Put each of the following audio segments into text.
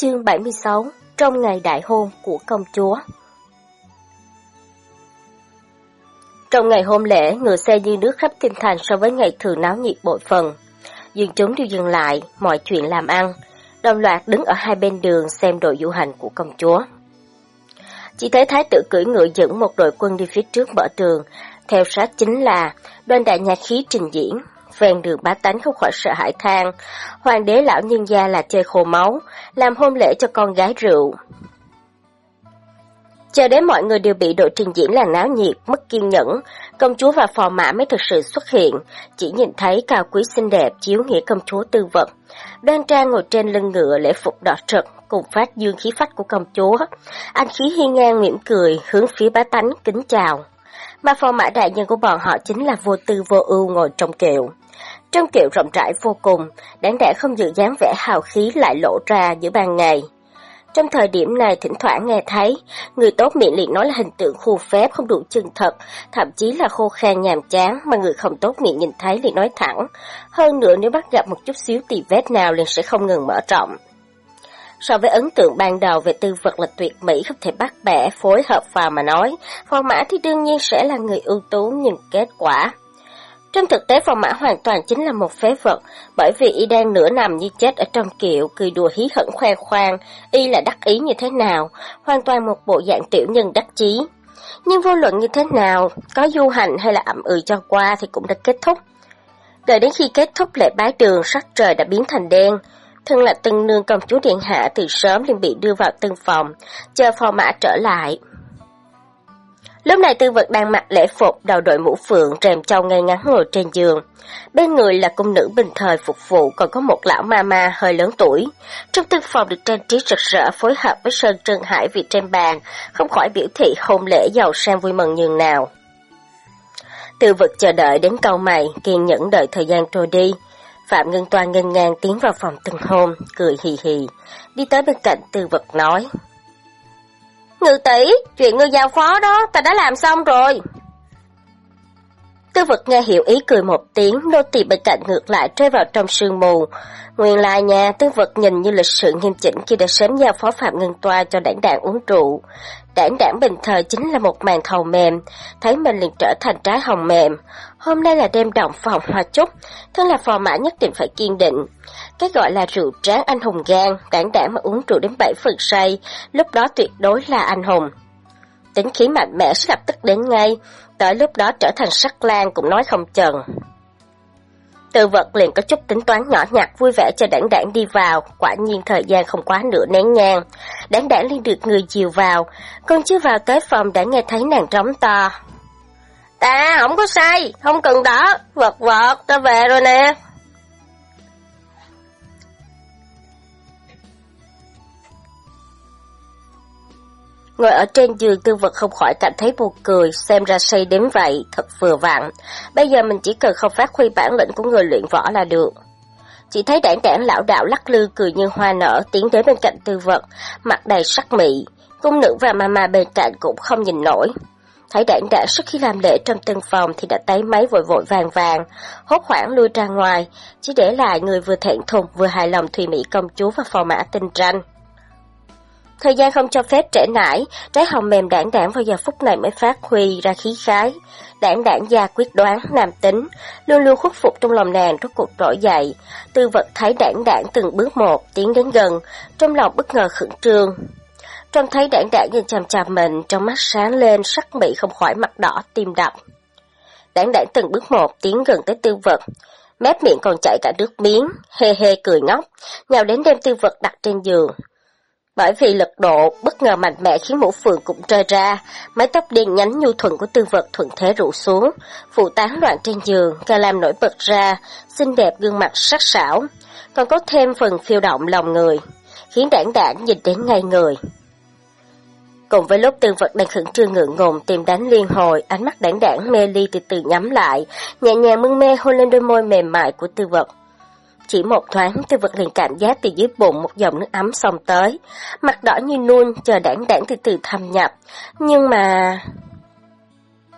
Chương 76 Trong ngày đại hôn của công chúa Trong ngày hôn lễ, người xe như nước khắp kinh thành so với ngày thường náo nhiệt bội phần. Dương chúng đều dừng lại, mọi chuyện làm ăn, đồng loạt đứng ở hai bên đường xem đội du hành của công chúa. Chỉ thấy thái tử cưỡi ngựa dẫn một đội quân đi phía trước mở đường, theo sát chính là đoàn đại nhạc khí trình diễn, ven đường bá tánh không khỏi sợ hãi than. Hoàng đế lão nhân gia là chơi khô máu, làm hôn lễ cho con gái rượu. Chờ đến mọi người đều bị đội trình diễn là náo nhiệt, mất kiên nhẫn, công chúa và phò mã mới thực sự xuất hiện, chỉ nhìn thấy cao quý xinh đẹp chiếu nghĩa công chúa tư vật. Đoan trang ngồi trên lưng ngựa lễ phục đỏ trực, cùng phát dương khí phách của công chúa. Anh khí hiên ngang mỉm cười, hướng phía bá tánh kính chào. Mà phò mã đại nhân của bọn họ chính là vô tư vô ưu ngồi trong kiệu. Trong kiệu rộng rãi vô cùng, đáng lẽ không giữ dáng vẻ hào khí lại lộ ra giữa ban ngày. Trong thời điểm này thỉnh thoảng nghe thấy, người tốt miệng liền nói là hình tượng khu phép không đủ chân thật, thậm chí là khô khan nhàm chán mà người không tốt miệng nhìn thấy liền nói thẳng. Hơn nữa nếu bắt gặp một chút xíu tì vết nào liền sẽ không ngừng mở rộng. So với ấn tượng ban đầu về tư vật là tuyệt mỹ không thể bắt bẻ phối hợp vào mà nói, phò mã thì đương nhiên sẽ là người ưu tú nhưng kết quả trong thực tế phò mã hoàn toàn chính là một phế vật, bởi vì y đang nửa nằm như chết ở trong kiệu, cười đùa hí hận khoe khoang, y là đắc ý như thế nào, hoàn toàn một bộ dạng tiểu nhân đắc chí. Nhưng vô luận như thế nào, có du hành hay là ẩm ừ cho qua thì cũng đã kết thúc. Đợi đến khi kết thúc lễ bái đường, sắc trời đã biến thành đen. Thân là tân nương công chúa điện hạ từ sớm liền bị đưa vào tân phòng, chờ phò mã trở lại. Lúc này tư vật đang mặc lễ phục, đầu đội mũ phượng, rèm trâu ngay ngắn ngồi trên giường. Bên người là cung nữ bình thời phục vụ, còn có một lão ma ma hơi lớn tuổi. Trong tư phòng được trang trí rực rỡ phối hợp với sơn trân hải vị trên bàn, không khỏi biểu thị hôn lễ giàu sang vui mừng nhường nào. Tư vật chờ đợi đến câu mày, kiên nhẫn đợi thời gian trôi đi. Phạm Ngân Toan ngân ngang tiến vào phòng từng hôn, cười hì hì, đi tới bên cạnh tư vật nói ngư tỷ, chuyện ngươi giao phó đó, ta đã làm xong rồi. Tư vật nghe hiểu ý cười một tiếng, nô tỳ bên cạnh ngược lại rơi vào trong sương mù. Nguyên lai nhà, tư vật nhìn như lịch sự nghiêm chỉnh khi đã sớm giao phó Phạm Ngân Toa cho đảng đảng uống rượu. Đảng đảng bình thời chính là một màn thầu mềm, thấy mình liền trở thành trái hồng mềm. Hôm nay là đêm động phòng hoa chúc, thân là phò mã nhất định phải kiên định. Cái gọi là rượu tráng anh hùng gan, đảng đảng mà uống rượu đến bảy phần say, lúc đó tuyệt đối là anh hùng. Tính khí mạnh mẽ sẽ lập tức đến ngay, tới lúc đó trở thành sắc lan cũng nói không chừng. Từ vật liền có chút tính toán nhỏ nhặt vui vẻ cho đảng đảng đi vào, quả nhiên thời gian không quá nửa nén nhang. Đảng đảng liền được người chiều vào, còn chưa vào tới phòng đã nghe thấy nàng trống to. Ta không có sai, không cần đó vật vật, ta về rồi nè. Ngồi ở trên giường tư vật không khỏi cảm thấy buồn cười, xem ra say đến vậy, thật vừa vặn. Bây giờ mình chỉ cần không phát huy bản lĩnh của người luyện võ là được. Chỉ thấy đảng đảng lão đạo lắc lư cười như hoa nở tiến đến bên cạnh tư vật, mặt đầy sắc mị. Cung nữ và mama bên cạnh cũng không nhìn nổi. Thấy đảng đảng sức khi làm lễ trong tân phòng thì đã tay máy vội vội vàng vàng, hốt hoảng lui ra ngoài, chỉ để lại người vừa thẹn thùng vừa hài lòng thùy mỹ công chúa và phò mã tinh tranh. Thời gian không cho phép trễ nải, trái hồng mềm đảng đảng vào giờ phút này mới phát huy ra khí khái. Đảng đảng gia quyết đoán, nam tính, luôn luôn khuất phục trong lòng nàng rốt cuộc trỗi dậy. Tư vật thấy đảng đảng từng bước một, tiến đến gần, trong lòng bất ngờ khẩn trương. Trông thấy đảng đảng nhìn chằm chằm mình, trong mắt sáng lên, sắc mị không khỏi mặt đỏ, tim đập. Đảng đảng từng bước một, tiến gần tới tư vật, mép miệng còn chảy cả nước miếng, hê hê cười ngốc, nhào đến đem tư vật đặt trên giường. Bởi vì lực độ bất ngờ mạnh mẽ khiến mũ phượng cũng rơi ra, mái tóc đen nhánh nhu thuận của tư vật thuận thế rủ xuống, phụ tán loạn trên giường, ca làm nổi bật ra, xinh đẹp gương mặt sắc sảo, còn có thêm phần phiêu động lòng người, khiến đảng đảng nhìn đến ngay người. Cùng với lúc tư vật đang khẩn trương ngượng ngùng tìm đánh liên hồi, ánh mắt đảng đảng mê ly từ từ nhắm lại, nhẹ nhàng mưng mê hôn lên đôi môi mềm mại của tư vật. Chỉ một thoáng, tư vật liền cảm giác từ dưới bụng một dòng nước ấm xông tới. Mặt đỏ như nuôn, chờ đảng đảng từ từ thâm nhập. Nhưng mà...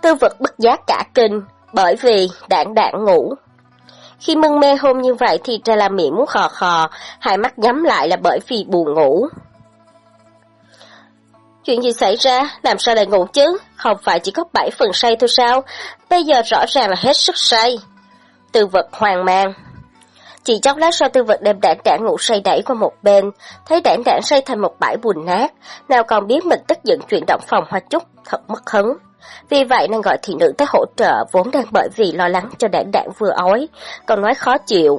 Tư vật bất giác cả kinh, bởi vì đảng đảng ngủ. Khi mưng mê hôn như vậy thì ra là miệng muốn khò khò, hai mắt nhắm lại là bởi vì buồn ngủ. Chuyện gì xảy ra? Làm sao lại ngủ chứ? Không phải chỉ có bảy phần say thôi sao? Bây giờ rõ ràng là hết sức say. Tư vật hoang mang. Chỉ chốc lát sau tư vật đem đảng đảng ngủ say đẩy qua một bên, thấy đảng đảng say thành một bãi bùn nát, nào còn biết mình tức giận chuyện động phòng hoa chút, thật mất hứng. Vì vậy nên gọi thị nữ tới hỗ trợ vốn đang bởi vì lo lắng cho đảng đảng vừa ói, còn nói khó chịu.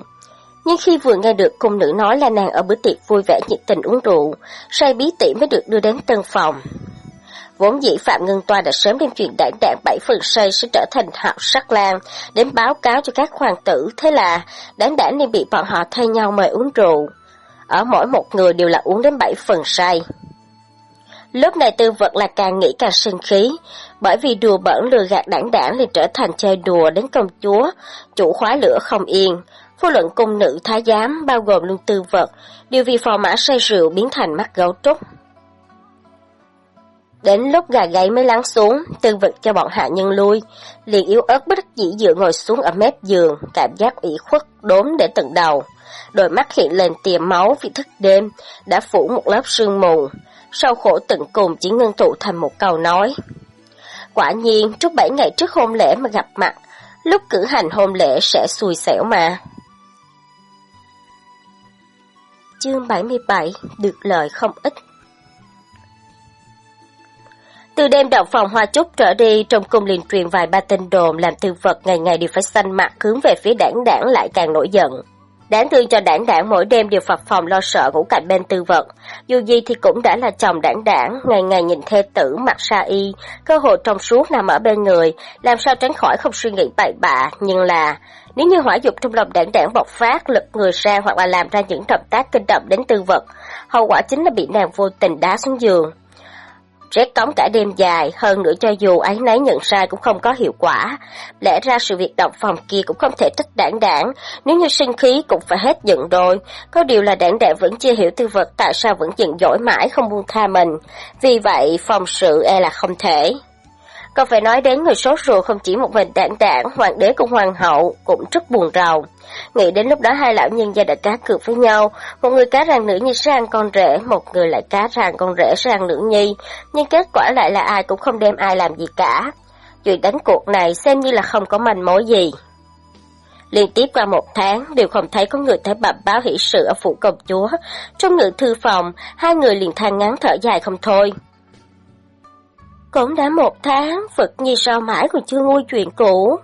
Nhưng khi vừa nghe được cung nữ nói là nàng ở bữa tiệc vui vẻ nhiệt tình uống rượu, say bí tỉ mới được đưa đến tân phòng. Vốn dĩ Phạm Ngân Toa đã sớm đem chuyện đảng đảng bảy phần say sẽ trở thành hạo sắc lan, đến báo cáo cho các hoàng tử, thế là đảng đảng nên bị bọn họ thay nhau mời uống rượu. Ở mỗi một người đều là uống đến bảy phần say. Lúc này tư vật là càng nghĩ càng sinh khí, bởi vì đùa bẩn lừa gạt đảng đảng liền trở thành chơi đùa đến công chúa, chủ khóa lửa không yên. Vô luận cung nữ thái giám bao gồm luôn tư vật, đều vì phò mã say rượu biến thành mắt gấu trúc. Đến lúc gà gáy mới lắng xuống, tư vật cho bọn hạ nhân lui, liền yếu ớt bất đắc dĩ dựa ngồi xuống ở mép giường, cảm giác ủy khuất đốm để tận đầu. Đôi mắt hiện lên tia máu vì thức đêm, đã phủ một lớp sương mù. Sau khổ tận cùng chỉ ngưng tụ thành một câu nói. Quả nhiên, trước bảy ngày trước hôn lễ mà gặp mặt, lúc cử hành hôn lễ sẽ xui xẻo mà. Chương 77 Được lời không ít từ đêm động phòng hoa trúc trở đi, trong cung liền truyền vài ba tin đồn làm tư vật ngày ngày đều phải xanh mặt hướng về phía đảng đảng lại càng nổi giận. Đáng thương cho đảng đảng mỗi đêm đều phập phòng lo sợ ngủ cạnh bên tư vật. Dù gì thì cũng đã là chồng đảng đảng, ngày ngày nhìn thê tử mặc sa y, cơ hội trong suốt nằm ở bên người, làm sao tránh khỏi không suy nghĩ bậy bạ, nhưng là... Nếu như hỏa dục trong lòng đảng đảng bộc phát, lực người ra hoặc là làm ra những động tác kinh động đến tư vật, hậu quả chính là bị nàng vô tình đá xuống giường rét cống cả đêm dài, hơn nữa cho dù ấy nấy nhận sai cũng không có hiệu quả. Lẽ ra sự việc động phòng kia cũng không thể trách đảng đảng, nếu như sinh khí cũng phải hết giận rồi. Có điều là đảng đảng vẫn chưa hiểu tư vật tại sao vẫn giận dỗi mãi không buông tha mình. Vì vậy phòng sự e là không thể. Còn phải nói đến người sốt ruột không chỉ một mình đảng đảng, hoàng đế cùng hoàng hậu cũng rất buồn rầu. Nghĩ đến lúc đó hai lão nhân gia đã cá cược với nhau, một người cá rằng nữ nhi sang con rể, một người lại cá rằng con rể sang nữ nhi, nhưng kết quả lại là ai cũng không đem ai làm gì cả. Chuyện đánh cuộc này xem như là không có manh mối gì. Liên tiếp qua một tháng đều không thấy có người tới bẩm báo hỷ sự ở phủ công chúa. Trong ngự thư phòng, hai người liền than ngắn thở dài không thôi. Cũng đã một tháng, Phật Nhi sao mãi còn chưa nguôi chuyện cũ.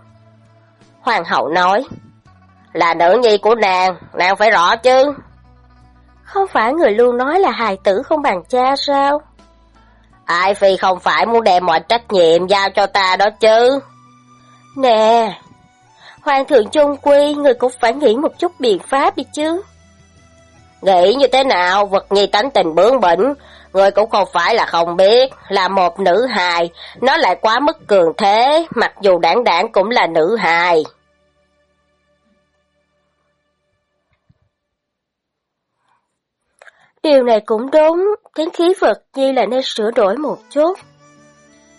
Hoàng hậu nói, là nữ nhi của nàng, nàng phải rõ chứ. Không phải người luôn nói là hài tử không bằng cha sao? Ai phi không phải muốn đem mọi trách nhiệm giao cho ta đó chứ. Nè, Hoàng thượng trung quy, người cũng phải nghĩ một chút biện pháp đi chứ. Nghĩ như thế nào, vật nhi tánh tình bướng bỉnh, người cũng không phải là không biết, là một nữ hài, nó lại quá mức cường thế, mặc dù đảng đảng cũng là nữ hài. Điều này cũng đúng, tính khí Phật Nhi là nên sửa đổi một chút.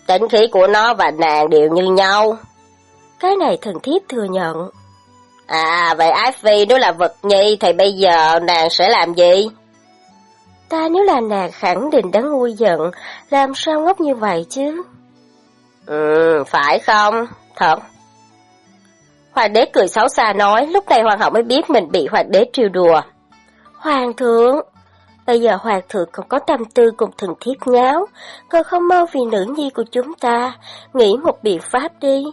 Tính khí của nó và nàng đều như nhau. Cái này thần thiếp thừa nhận. À, vậy Ái Phi nếu là vật nhi thì bây giờ nàng sẽ làm gì? Ta nếu là nàng khẳng định đã nguôi giận, làm sao ngốc như vậy chứ? Ừ, phải không? Thật. Hoàng đế cười xấu xa nói, lúc này hoàng hậu mới biết mình bị hoàng đế trêu đùa. Hoàng thượng, bây giờ hoàng thượng còn có tâm tư cùng thần thiết nháo, còn không mau vì nữ nhi của chúng ta, nghĩ một biện pháp đi.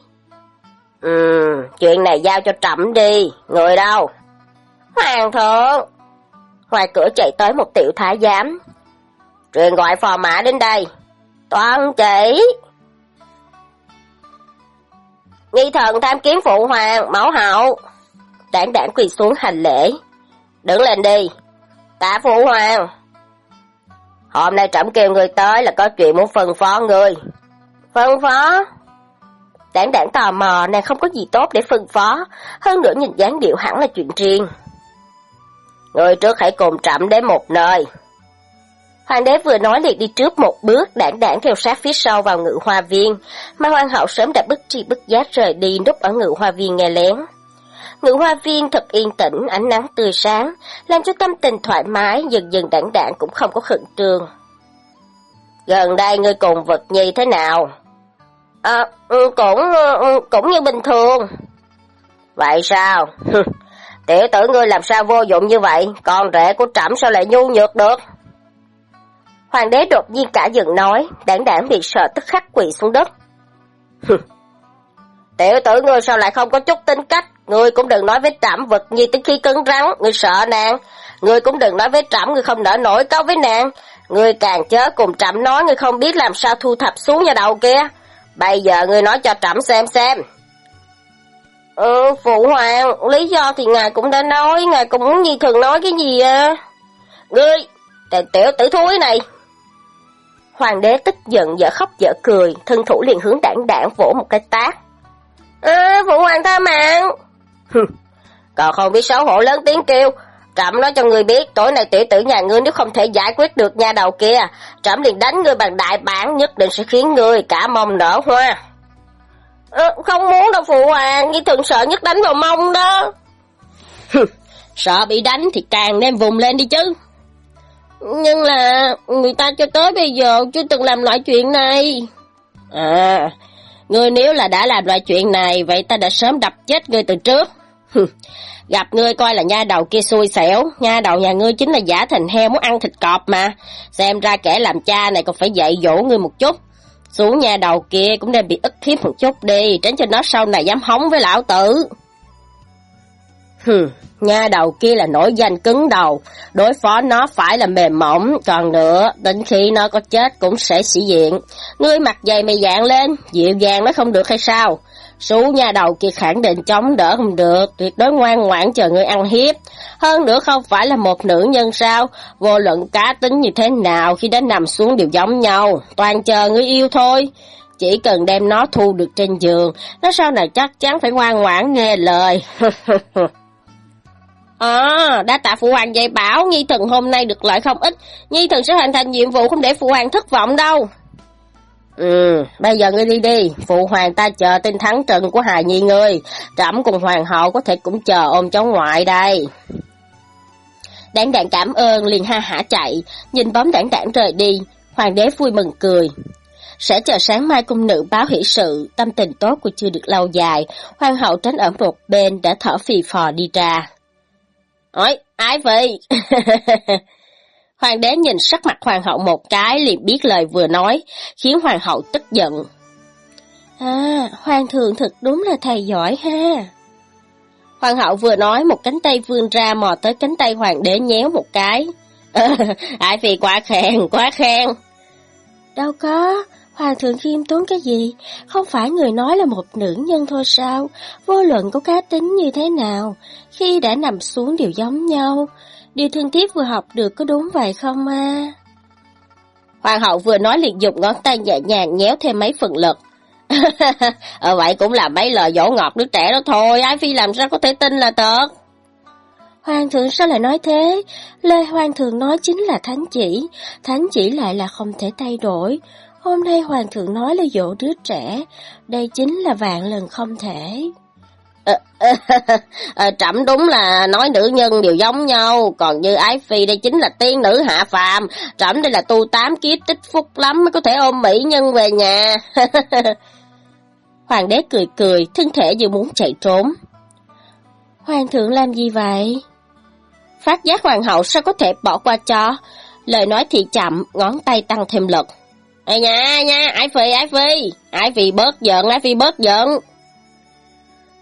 Ừ, chuyện này giao cho trẫm đi, người đâu? Hoàng thượng! Ngoài cửa chạy tới một tiểu thái giám. Truyền gọi phò mã đến đây. Toàn chỉ! Nghi thần tham kiến phụ hoàng, mẫu hậu. Đảng đảng quỳ xuống hành lễ. Đứng lên đi. Tạ phụ hoàng. Hôm nay trẫm kêu người tới là có chuyện muốn phân phó người. Phân phó? Đảng đảng tò mò, nàng không có gì tốt để phân phó, hơn nữa nhìn dáng điệu hẳn là chuyện riêng. Người trước hãy cùng trẫm đến một nơi. Hoàng đế vừa nói liền đi trước một bước, đảng đảng theo sát phía sau vào ngự hoa viên, mà hoàng hậu sớm đã bức tri bức giác rời đi núp ở ngự hoa viên nghe lén. Ngự hoa viên thật yên tĩnh, ánh nắng tươi sáng, làm cho tâm tình thoải mái, dần dần đảng đảng cũng không có khẩn trương. Gần đây ngươi cùng vật nhi thế nào? À, ừ, cũng, ừ, ừ, cũng như bình thường. Vậy sao? Tiểu tử ngươi làm sao vô dụng như vậy, con rể của trẫm sao lại nhu nhược được? Hoàng đế đột nhiên cả giận nói, đảng đảng bị sợ tức khắc quỳ xuống đất. Tiểu tử ngươi sao lại không có chút tính cách, ngươi cũng đừng nói với trẫm vật nhi tới khi cứng rắn, ngươi sợ nàng. Ngươi cũng đừng nói với trẫm ngươi không nở nổi câu với nàng. Ngươi càng chớ cùng trẫm nói ngươi không biết làm sao thu thập xuống nhà đầu kia. Bây giờ ngươi nói cho trẫm xem xem. Ừ, phụ hoàng, lý do thì ngài cũng đã nói, ngài cũng muốn thường nói cái gì à? Ngươi, tiểu tử thúi này. Hoàng đế tức giận dở khóc dở cười, thân thủ liền hướng đảng đảng vỗ một cái tát. À, phụ hoàng tha mạng. Còn không biết xấu hổ lớn tiếng kêu, Trẫm nói cho người biết, tối nay tiểu tử nhà ngươi nếu không thể giải quyết được nha đầu kia, trẫm liền đánh ngươi bằng đại bản, nhất định sẽ khiến ngươi cả mông nở hoa. À, không muốn đâu phụ hoàng, nghi thường sợ nhất đánh vào mông đó. sợ bị đánh thì càng nên vùng lên đi chứ. Nhưng là người ta cho tới bây giờ chưa từng làm loại chuyện này. À, ngươi nếu là đã làm loại chuyện này, vậy ta đã sớm đập chết ngươi từ trước. Gặp ngươi coi là nha đầu kia xui xẻo, nha đầu nhà ngươi chính là giả thành heo muốn ăn thịt cọp mà. Xem ra kẻ làm cha này còn phải dạy dỗ ngươi một chút. Xuống nhà đầu kia cũng nên bị ức hiếp một chút đi, tránh cho nó sau này dám hóng với lão tử. Hừm, nha đầu kia là nổi danh cứng đầu, đối phó nó phải là mềm mỏng, còn nữa, đến khi nó có chết cũng sẽ sĩ diện. Ngươi mặt dày mày dạng lên, dịu dàng nó không được hay sao? Sú nhà đầu kia khẳng định chống đỡ không được, tuyệt đối ngoan ngoãn chờ người ăn hiếp. Hơn nữa không phải là một nữ nhân sao, vô luận cá tính như thế nào khi đến nằm xuống đều giống nhau, toàn chờ người yêu thôi. Chỉ cần đem nó thu được trên giường, nó sau này chắc chắn phải ngoan ngoãn nghe lời. À, đã tạ phụ hoàng dạy bảo, Nhi Thần hôm nay được lợi không ít, Nhi Thần sẽ hoàn thành nhiệm vụ không để phụ hoàng thất vọng đâu. Ừ, bây giờ ngươi đi đi, phụ hoàng ta chờ tin thắng trận của hài nhi ngươi, trẫm cùng hoàng hậu có thể cũng chờ ôm cháu ngoại đây. Đảng đảng cảm ơn liền ha hả chạy, nhìn bóng đảng đảng rời đi, hoàng đế vui mừng cười. Sẽ chờ sáng mai cung nữ báo hỷ sự, tâm tình tốt của chưa được lâu dài, hoàng hậu tránh ở một bên đã thở phì phò đi ra. Ôi, ái vậy? Hoàng đế nhìn sắc mặt hoàng hậu một cái liền biết lời vừa nói, khiến hoàng hậu tức giận. À, hoàng thượng thật đúng là thầy giỏi ha. Hoàng hậu vừa nói một cánh tay vươn ra mò tới cánh tay hoàng đế nhéo một cái. À, Ái phi quá khen, quá khen. Đâu có, hoàng thượng khiêm tốn cái gì, không phải người nói là một nữ nhân thôi sao, vô luận có cá tính như thế nào, khi đã nằm xuống đều giống nhau, Điều thương tiếc vừa học được có đúng vậy không à? Hoàng hậu vừa nói liền dùng ngón tay nhẹ nhàng nhéo thêm mấy phần lực. ờ vậy cũng là mấy lời dỗ ngọt đứa trẻ đó thôi, Ái Phi làm sao có thể tin là thật. Hoàng thượng sao lại nói thế? Lời hoàng thượng nói chính là thánh chỉ, thánh chỉ lại là không thể thay đổi. Hôm nay hoàng thượng nói là dỗ đứa trẻ, đây chính là vạn lần không thể. À, trẫm đúng là nói nữ nhân đều giống nhau, còn như ái phi đây chính là tiên nữ hạ phàm, trẫm đây là tu tám kiếp tích phúc lắm mới có thể ôm mỹ nhân về nhà. Hoàng đế cười cười, thân thể như muốn chạy trốn. Hoàng thượng làm gì vậy? Phát giác hoàng hậu sao có thể bỏ qua cho? Lời nói thì chậm, ngón tay tăng thêm lực. Ê nha, nha, ái phi, ái phi, ái phi bớt giận, ái phi bớt giận.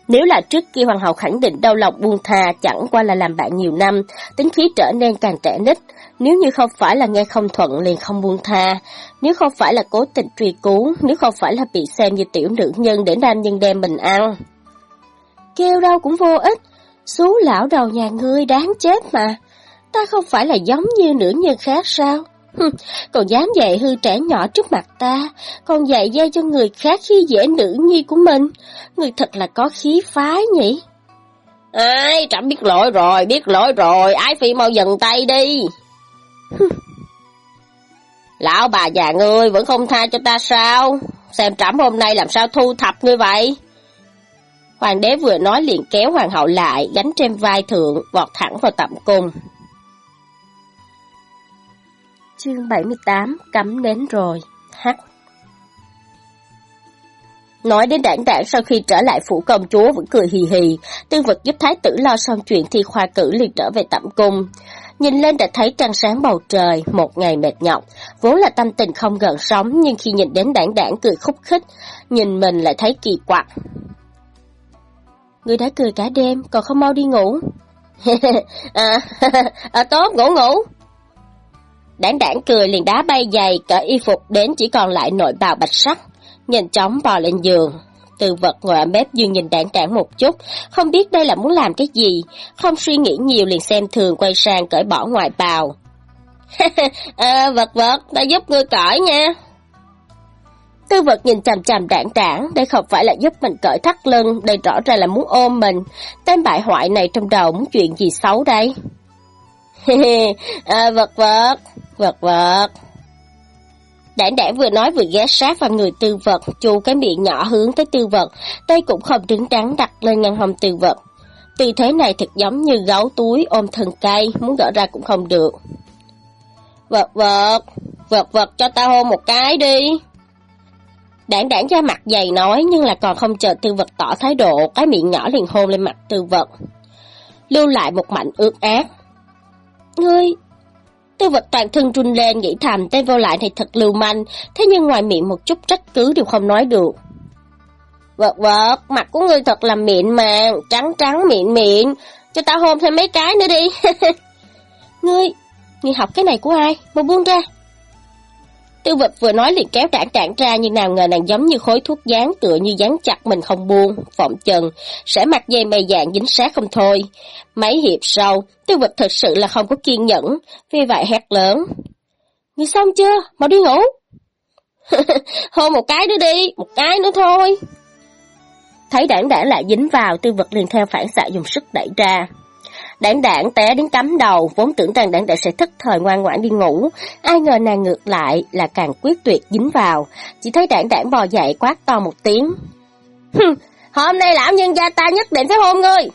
Nếu là trước kia hoàng hậu khẳng định đau lòng buông thà chẳng qua là làm bạn nhiều năm, tính khí trở nên càng trẻ nít. Nếu như không phải là nghe không thuận liền không buông tha, nếu không phải là cố tình truy cứu, nếu không phải là bị xem như tiểu nữ nhân để nam nhân đem mình ăn. Kêu đâu cũng vô ích, số lão đầu nhà ngươi đáng chết mà. Ta không phải là giống như nữ nhân khác sao? Còn dám dạy hư trẻ nhỏ trước mặt ta, còn dạy dây cho người khác khi dễ nữ nhi của mình. Người thật là có khí phái nhỉ? Ai, trẫm biết lỗi rồi, biết lỗi rồi, ái phi mau dừng tay đi. Lão bà già ngươi vẫn không tha cho ta sao? Xem trẫm hôm nay làm sao thu thập ngươi vậy? Hoàng đế vừa nói liền kéo hoàng hậu lại, gánh trên vai thượng, vọt thẳng vào tẩm cung. Chương 78 Cắm nến rồi, hắc Nói đến đảng đảng sau khi trở lại phủ công chúa vẫn cười hì hì, tư vật giúp thái tử lo xong chuyện thi khoa cử liền trở về tẩm cung. Nhìn lên đã thấy trăng sáng bầu trời, một ngày mệt nhọc, vốn là tâm tình không gần sóng nhưng khi nhìn đến đảng đảng cười khúc khích, nhìn mình lại thấy kỳ quặc. Người đã cười cả đêm, còn không mau đi ngủ. à, à, tốt, ngủ ngủ. Đảng đảng cười liền đá bay giày, cởi y phục đến chỉ còn lại nội bào bạch sắc nhanh chóng bò lên giường. Từ vật ngồi ở mép dương nhìn đảng đảng một chút, không biết đây là muốn làm cái gì, không suy nghĩ nhiều liền xem thường quay sang cởi bỏ ngoài bào. à, vật vật, ta giúp ngươi cởi nha. Tư vật nhìn chằm chằm đảng đảng, đây không phải là giúp mình cởi thắt lưng, đây rõ ràng là muốn ôm mình. Tên bại hoại này trong đầu muốn chuyện gì xấu đây? à, vật vật, vật vật. Đảng đảng vừa nói vừa ghé sát vào người tư vật, chu cái miệng nhỏ hướng tới tư vật, tay cũng không đứng đắn đặt lên ngăn hông tư vật. Tư thế này thật giống như gấu túi ôm thần cây, muốn gỡ ra cũng không được. Vật vật, vật vật cho ta hôn một cái đi. Đảng đảng ra mặt dày nói nhưng là còn không chờ tư vật tỏ thái độ, cái miệng nhỏ liền hôn lên mặt tư vật. Lưu lại một mảnh ướt ác. Ngươi, Tư vật toàn thân run lên nghĩ thầm tên vô lại này thật lưu manh, thế nhưng ngoài miệng một chút trách cứ đều không nói được. Vật vật, mặt của ngươi thật là mịn màng, trắng trắng mịn mịn, cho tao hôn thêm mấy cái nữa đi. ngươi, ngươi học cái này của ai, mau buông ra. Tư vật vừa nói liền kéo đảng đảng ra nhưng nào ngờ nàng giống như khối thuốc dán tựa như dán chặt mình không buông, phỏng chừng sẽ mặt dây mây dạng dính sát không thôi. Mấy hiệp sau, tư vật thật sự là không có kiên nhẫn, vì vậy hét lớn. Ngươi xong chưa? Mau đi ngủ. Hôn một cái nữa đi, một cái nữa thôi. Thấy đảng đảng lại dính vào, tư vật liền theo phản xạ dùng sức đẩy ra. Đảng đảng té đến cắm đầu, vốn tưởng rằng đảng đảng sẽ thức thời ngoan ngoãn đi ngủ. Ai ngờ nàng ngược lại là càng quyết tuyệt dính vào. Chỉ thấy đảng đảng bò dậy quát to một tiếng. Hôm nay lão nhân gia ta nhất định phải hôn ngươi.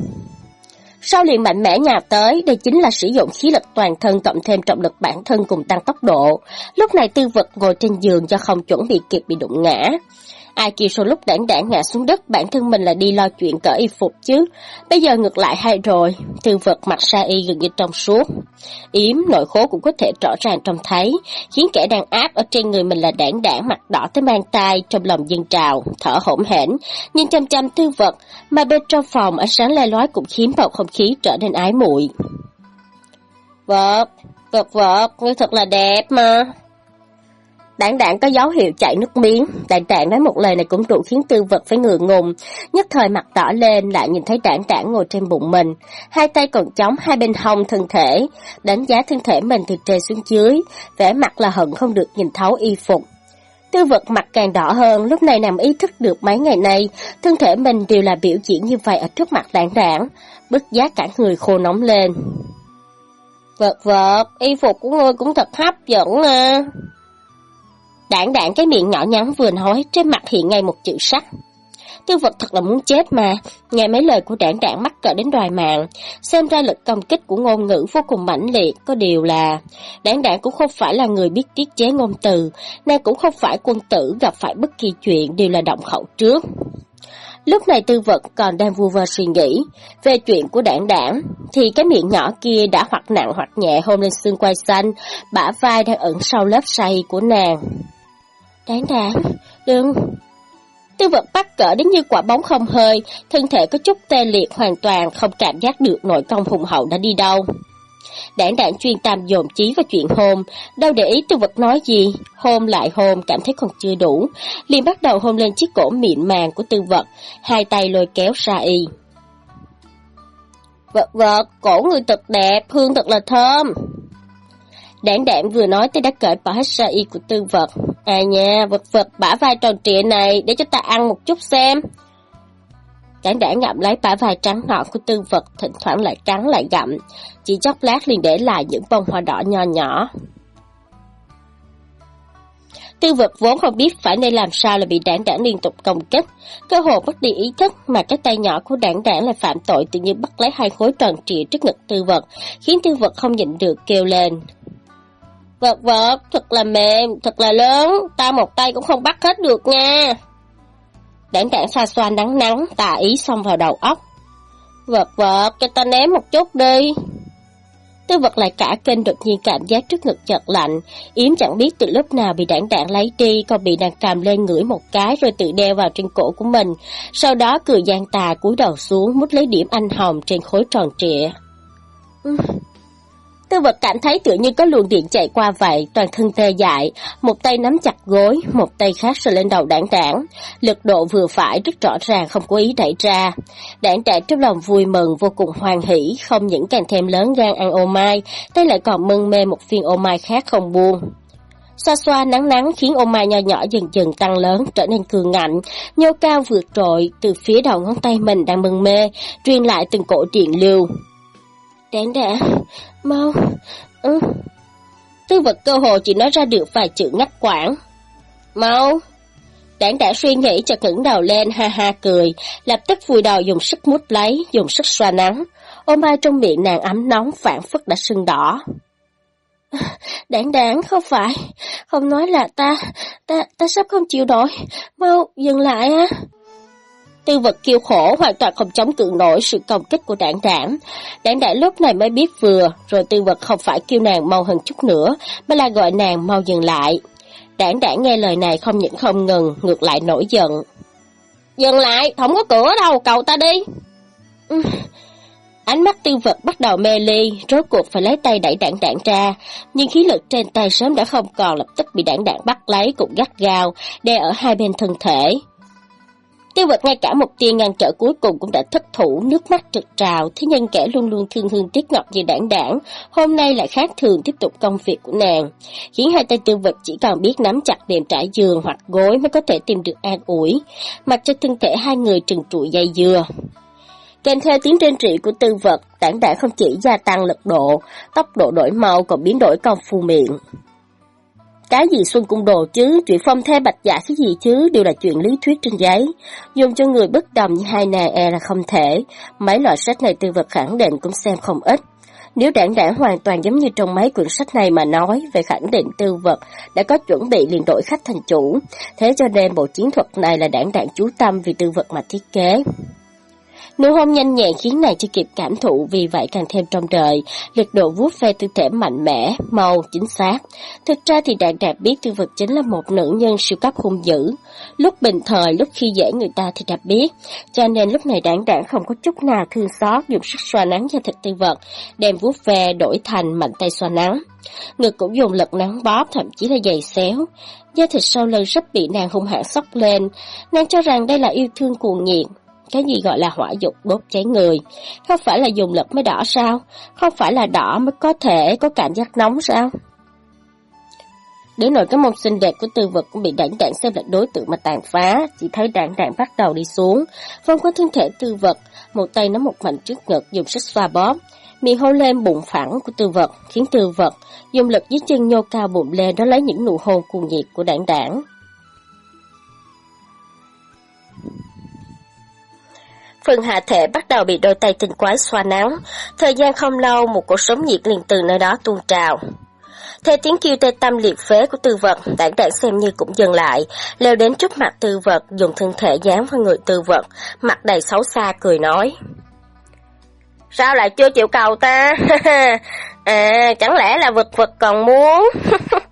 Sau liền mạnh mẽ nhào tới, đây chính là sử dụng khí lực toàn thân cộng thêm trọng lực bản thân cùng tăng tốc độ. Lúc này tư vật ngồi trên giường do không chuẩn bị kịp bị đụng ngã. Ai kêu sau lúc đảng đảng ngã xuống đất, bản thân mình là đi lo chuyện cởi y phục chứ. Bây giờ ngược lại hay rồi, thư vật mặt sa y gần như trong suốt. Yếm, nội khố cũng có thể rõ ràng trông thấy, khiến kẻ đang áp ở trên người mình là đảng đảng mặt đỏ tới mang tai, trong lòng dân trào, thở hổn hển, nhìn chăm chăm thư vật, mà bên trong phòng ánh sáng le lói cũng khiến bầu không khí trở nên ái muội. Vật, vật vật, ngươi thật là đẹp mà. Đảng đảng có dấu hiệu chảy nước miếng, đảng đảng nói một lời này cũng đủ khiến tư vật phải ngượng ngùng, nhất thời mặt đỏ lên lại nhìn thấy đảng đảng ngồi trên bụng mình, hai tay còn chống hai bên hông thân thể, đánh giá thân thể mình từ trên xuống dưới, vẻ mặt là hận không được nhìn thấu y phục. Tư vật mặt càng đỏ hơn, lúc này nằm ý thức được mấy ngày nay, thân thể mình đều là biểu diễn như vậy ở trước mặt đảng đảng, bức giá cả người khô nóng lên. Vật vật, y phục của ngươi cũng thật hấp dẫn à. Đảng đảng cái miệng nhỏ nhắn vừa nói, trên mặt hiện ngay một chữ sắc. Tư vật thật là muốn chết mà, nghe mấy lời của đảng đảng mắc cỡ đến đòi mạng, xem ra lực công kích của ngôn ngữ vô cùng mãnh liệt, có điều là đảng đảng cũng không phải là người biết tiết chế ngôn từ, nay cũng không phải quân tử gặp phải bất kỳ chuyện đều là động khẩu trước. Lúc này tư vật còn đang vu vơ suy nghĩ về chuyện của đảng đảng, thì cái miệng nhỏ kia đã hoặc nặng hoặc nhẹ hôn lên xương quai xanh, bả vai đang ẩn sau lớp say của nàng. Đáng đáng, đừng. Tư vật bắt cỡ đến như quả bóng không hơi, thân thể có chút tê liệt hoàn toàn không cảm giác được nội công hùng hậu đã đi đâu. Đảng đảng chuyên tâm dồn trí vào chuyện hôn, đâu để ý tư vật nói gì, hôn lại hôn cảm thấy còn chưa đủ, liền bắt đầu hôn lên chiếc cổ mịn màng của tư vật, hai tay lôi kéo ra y. Vật vật, cổ người thật đẹp, hương thật là thơm. Đảng đảng vừa nói tới đã cởi bỏ hết ra y của tư vật. À nha, vật vật bả vai tròn trịa này để cho ta ăn một chút xem. Cảnh đã ngậm lấy bả vai trắng ngọn của tư vật, thỉnh thoảng lại cắn lại gặm. Chỉ chốc lát liền để lại những bông hoa đỏ nho nhỏ. Tư vật vốn không biết phải nên làm sao là bị đảng đảng liên tục công kích. Cơ hồ mất đi ý thức mà cái tay nhỏ của đảng đảng lại phạm tội tự nhiên bắt lấy hai khối tròn trịa trước ngực tư vật, khiến tư vật không nhịn được kêu lên. Vật vật, thật là mềm, thật là lớn, ta một tay cũng không bắt hết được nha. Đảng đảng xoa xoa nắng nắng, tà ý xông vào đầu óc. Vật vật, cho ta ném một chút đi. Tư vật lại cả kênh đột nhiên cảm giác trước ngực chợt lạnh, Yếm chẳng biết từ lúc nào bị đảng đảng lấy đi, còn bị nàng cầm lên ngửi một cái rồi tự đeo vào trên cổ của mình, sau đó cười gian tà cúi đầu xuống mút lấy điểm anh hồng trên khối tròn trịa. Ừ. Tư vật cảm thấy tựa như có luồng điện chạy qua vậy, toàn thân tê dại, một tay nắm chặt gối, một tay khác sờ lên đầu đảng đảng. Lực độ vừa phải rất rõ ràng không có ý đẩy ra. Đảng đảng trong lòng vui mừng, vô cùng hoan hỷ, không những càng thêm lớn gan ăn ô mai, tay lại còn mân mê một viên ô mai khác không buông. Xoa xoa nắng nắng khiến ô mai nho nhỏ dần dần tăng lớn, trở nên cường ngạnh, nhô cao vượt trội từ phía đầu ngón tay mình đang mân mê, truyền lại từng cổ điện lưu. Đáng đã, mau, ừ. Tư vật cơ hồ chỉ nói ra được vài chữ ngắt quãng. Mau. Đảng đã suy nghĩ cho ngẩng đầu lên ha ha cười, lập tức vùi đầu dùng sức mút lấy, dùng sức xoa nắng. Ôm ai trong miệng nàng ấm nóng phản phất đã sưng đỏ. Đảng đảng không phải, không nói là ta, ta, ta sắp không chịu nổi, mau dừng lại á. Tư vật kêu khổ hoàn toàn không chống cự nổi sự công kích của đảng đảng. Đảng đảng lúc này mới biết vừa, rồi tư vật không phải kêu nàng mau hơn chút nữa, mà là gọi nàng mau dừng lại. Đảng đảng nghe lời này không những không ngừng, ngược lại nổi giận. Dừng lại, không có cửa đâu, cầu ta đi. Ánh mắt tư vật bắt đầu mê ly, rốt cuộc phải lấy tay đẩy đảng đảng ra, nhưng khí lực trên tay sớm đã không còn lập tức bị đảng đảng bắt lấy cũng gắt gao, đe ở hai bên thân thể. Tiêu vật ngay cả một tia ngăn trở cuối cùng cũng đã thất thủ, nước mắt trực trào, thế nhưng kẻ luôn luôn thương hương tiếc ngọc như đảng đảng, hôm nay lại khác thường tiếp tục công việc của nàng, khiến hai tay tiêu vật chỉ còn biết nắm chặt đệm trải giường hoặc gối mới có thể tìm được an ủi, mặc cho thân thể hai người trừng trụi dây dưa. Kèm theo tiếng trên trị của tư vật, đảng đảng không chỉ gia tăng lực độ, tốc độ đổi màu còn biến đổi còn phù miệng. Cái gì xuân cung đồ chứ, chuyện phong thê bạch dạ cái gì chứ, đều là chuyện lý thuyết trên giấy. Dùng cho người bất đồng như hai nàng e là không thể. Mấy loại sách này tư vật khẳng định cũng xem không ít. Nếu đảng đảng hoàn toàn giống như trong mấy quyển sách này mà nói về khẳng định tư vật đã có chuẩn bị liền đổi khách thành chủ, thế cho nên bộ chiến thuật này là đảng đảng chú tâm vì tư vật mà thiết kế. Nụ hôn nhanh nhẹn khiến nàng chưa kịp cảm thụ vì vậy càng thêm trong đời, lực độ vuốt ve tư thể mạnh mẽ, màu, chính xác. Thực ra thì đạn đạp biết tư vật chính là một nữ nhân siêu cấp hung dữ. Lúc bình thời, lúc khi dễ người ta thì đạp biết, cho nên lúc này đạn đạn không có chút nào thương xót dùng sức xoa nắng cho thịt tư vật, đem vuốt ve đổi thành mạnh tay xoa nắng. Ngực cũng dùng lực nắng bóp thậm chí là dày xéo. Da thịt sau lưng sắp bị nàng hung hãn sóc lên. Nàng cho rằng đây là yêu thương cuồng nhiệt, cái gì gọi là hỏa dục đốt cháy người? Không phải là dùng lực mới đỏ sao? Không phải là đỏ mới có thể có cảm giác nóng sao? Đến nỗi cái môn xinh đẹp của tư vật cũng bị đảng đảng xem là đối tượng mà tàn phá, chỉ thấy đảng đảng bắt đầu đi xuống, phong qua thân thể tư vật, một tay nắm một mạnh trước ngực dùng sức xoa bóp, miệng hôn lên bụng phẳng của tư vật, khiến tư vật dùng lực dưới chân nhô cao bụng lên đó lấy những nụ hôn cuồng nhiệt của đảng đảng. Phần hạ thể bắt đầu bị đôi tay tinh quái xoa nắng. Thời gian không lâu, một cuộc sống nhiệt liền từ nơi đó tuôn trào. Theo tiếng kêu tê tâm liệt phế của tư vật, đảng đảng xem như cũng dừng lại, leo đến trước mặt tư vật, dùng thân thể dán vào người tư vật, mặt đầy xấu xa cười nói. Sao lại chưa chịu cầu ta? à, chẳng lẽ là vật vật còn muốn?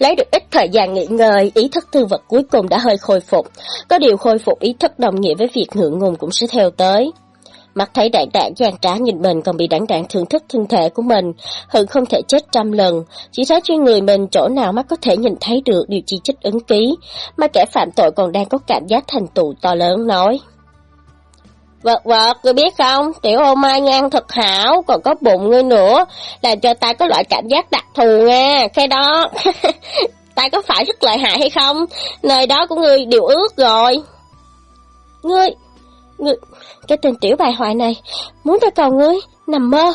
Lấy được ít thời gian nghỉ ngơi, ý thức thư vật cuối cùng đã hơi khôi phục. Có điều khôi phục ý thức đồng nghĩa với việc ngượng ngùng cũng sẽ theo tới. Mặt thấy đạn đạn gian trá nhìn mình còn bị đạn đạn thưởng thức thân thể của mình, hận không thể chết trăm lần, chỉ thấy trên người mình chỗ nào mắt có thể nhìn thấy được điều chi chích ứng ký, mà kẻ phạm tội còn đang có cảm giác thành tựu to lớn nói. Vật vật, ngươi biết không, tiểu ô mai ngang thật hảo, còn có bụng ngươi nữa, làm cho ta có loại cảm giác đặc thù nha, cái đó, ta có phải rất lợi hại hay không? Nơi đó của ngươi đều ướt rồi. Ngươi, ngươi, cái tên tiểu bài hoại này, muốn ta cầu ngươi, nằm mơ.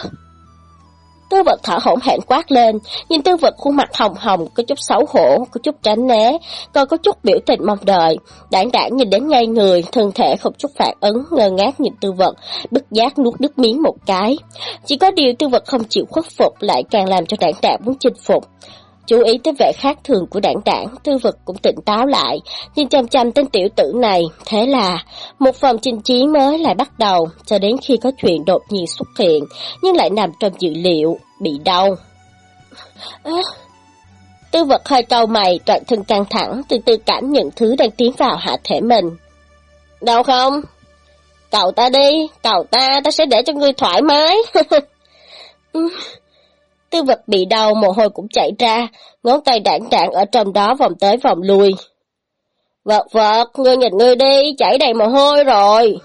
Tư vật thở hổn hển quát lên, nhìn tư vật khuôn mặt hồng hồng, có chút xấu hổ, có chút tránh né, còn có chút biểu tình mong đợi. Đảng đảng nhìn đến ngay người, thân thể không chút phản ứng, ngơ ngác nhìn tư vật, bức giác nuốt đứt miếng một cái. Chỉ có điều tư vật không chịu khuất phục lại càng làm cho đảng đảng muốn chinh phục. Chú ý tới vẻ khác thường của đảng đảng, tư vật cũng tỉnh táo lại, nhìn chăm chăm tên tiểu tử này. Thế là, một vòng chinh chiến mới lại bắt đầu, cho đến khi có chuyện đột nhiên xuất hiện, nhưng lại nằm trong dự liệu, bị đau. À, tư vật hơi cau mày, toàn thân căng thẳng, từ từ cảm nhận thứ đang tiến vào hạ thể mình. Đau không? Cậu ta đi, cậu ta, ta sẽ để cho ngươi thoải mái. Ừ. Tư vật bị đau, mồ hôi cũng chảy ra, ngón tay đạn trạng ở trong đó vòng tới vòng lui. Vật vật, ngươi nhìn ngươi đi, chảy đầy mồ hôi rồi.